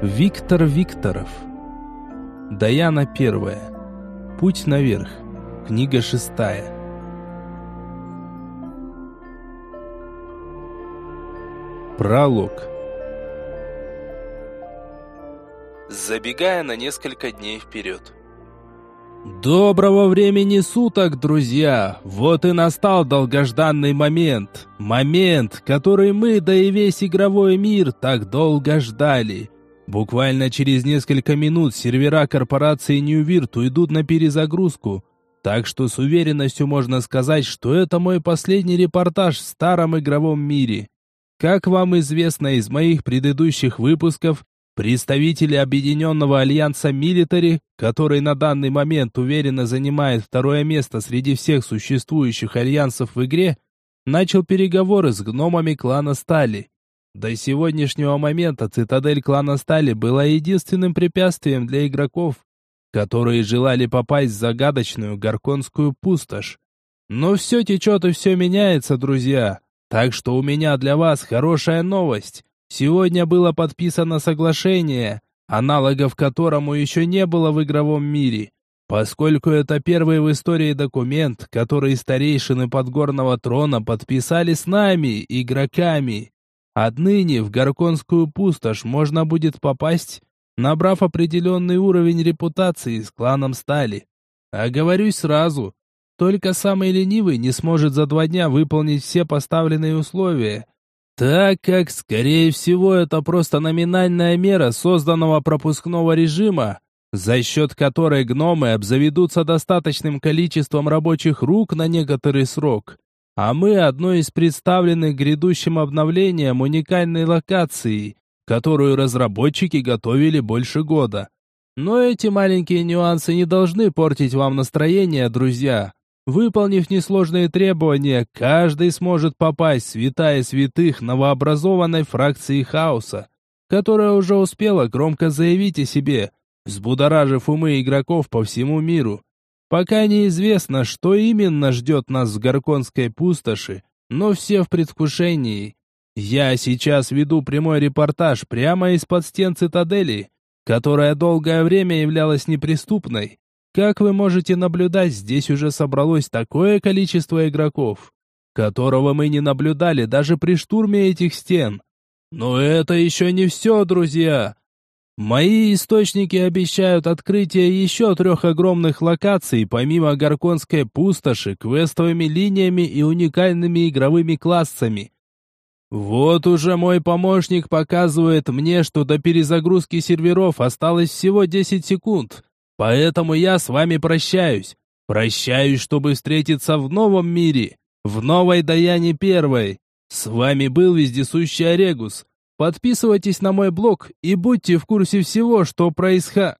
Виктор Викторов. Даяна первая. Путь наверх. Книга шестая. Пролог. Забегая на несколько дней вперед. Доброго времени суток, друзья! Вот и настал долгожданный момент. Момент, который мы, да и весь игровой мир так долго ждали. Буквально через несколько минут сервера корпорации Ньювирт уйдут на перезагрузку, так что с уверенностью можно сказать, что это мой последний репортаж в старом игровом мире. Как вам известно из моих предыдущих выпусков, представители Объединенного Альянса Милитари, который на данный момент уверенно занимает второе место среди всех существующих альянсов в игре, начал переговоры с гномами клана Стали. До сегодняшнего момента цитадель клана Стали была единственным препятствием для игроков, которые желали попасть в загадочную Гарконскую пустошь. Но все течет и все меняется, друзья. Так что у меня для вас хорошая новость. Сегодня было подписано соглашение, аналогов которому еще не было в игровом мире. Поскольку это первый в истории документ, который старейшины подгорного трона подписали с нами, игроками. Отныне в Гарконскую пустошь можно будет попасть, набрав определенный уровень репутации с кланом Стали. Оговорюсь сразу, только самый ленивый не сможет за два дня выполнить все поставленные условия, так как, скорее всего, это просто номинальная мера созданного пропускного режима, за счет которой гномы обзаведутся достаточным количеством рабочих рук на некоторый срок а мы одно из представленных грядущим обновлением уникальной локации, которую разработчики готовили больше года. Но эти маленькие нюансы не должны портить вам настроение, друзья. Выполнив несложные требования, каждый сможет попасть в святая святых новообразованной фракции хаоса, которая уже успела громко заявить о себе, взбудоражив умы игроков по всему миру. Пока неизвестно, что именно ждет нас в Горконской пустоши, но все в предвкушении. Я сейчас веду прямой репортаж прямо из-под стен цитадели, которая долгое время являлась неприступной. Как вы можете наблюдать, здесь уже собралось такое количество игроков, которого мы не наблюдали даже при штурме этих стен. Но это еще не все, друзья. Мои источники обещают открытие еще трех огромных локаций, помимо Гарконской пустоши, квестовыми линиями и уникальными игровыми классами. Вот уже мой помощник показывает мне, что до перезагрузки серверов осталось всего 10 секунд. Поэтому я с вами прощаюсь. Прощаюсь, чтобы встретиться в новом мире, в новой Даяне Первой. С вами был вездесущий Орегус. Подписывайтесь на мой блог и будьте в курсе всего, что происходит.